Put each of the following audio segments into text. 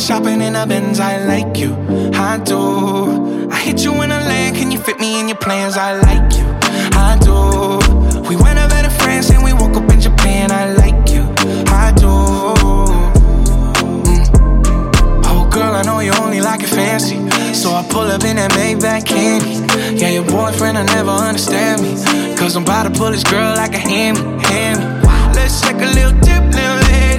shopping in a Benz. I like you, I do. I hit you in a land, can you fit me in your plans? I like you, I do. We went over to France and we woke up in Japan. I like you, I do. Mm. Oh girl, I know you only like it fancy, so I pull up in that Maybach candy. Yeah, your boyfriend will never understand me, cause I'm about to pull this girl like a hammy, hammy. Let's take a little dip, little.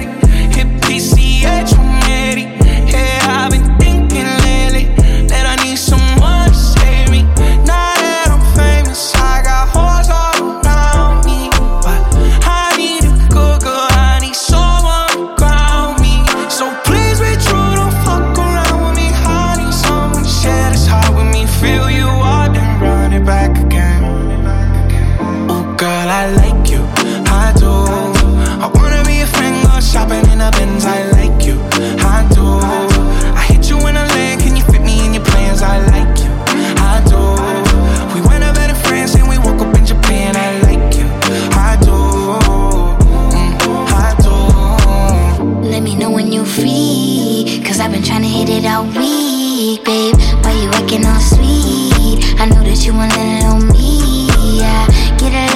Like you, I do. I wanna be a friend, go shopping in a Benz. I like you, I do. I hit you in a land, can you fit me in your plans? I like you, I do. We went over to France and we woke up in Japan. I like you, I do. Mm, I do. Let me know when you free. Cause I've been trying to hit it all week, babe. Why you acting all sweet? I know that you want a little me. Yeah, get a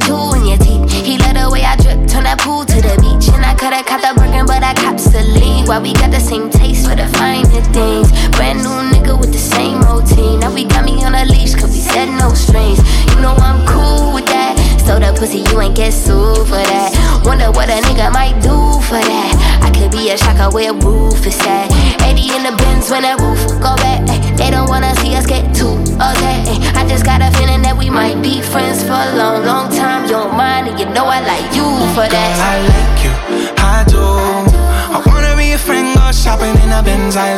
jewel in your teeth. He let the way I drip, turn that pool to the beach. And I coulda caught the Birkin, but I cops the lean. Why we got the same taste for the finer things? Brand new nigga with the same routine. Now we got me on a leash, cause we said no strings. You know I'm cool with that. So the pussy, you ain't get sued for that. Wonder what a nigga might do for that. I could be a shocker where a roof is at. 80 in the Benz when that roof go back. They don't wanna see us get too upset. I just got a feeling that we might be friends for long, long you for Girl, that. I like you, I do. I wanna be a friend, go shopping in a Benz. I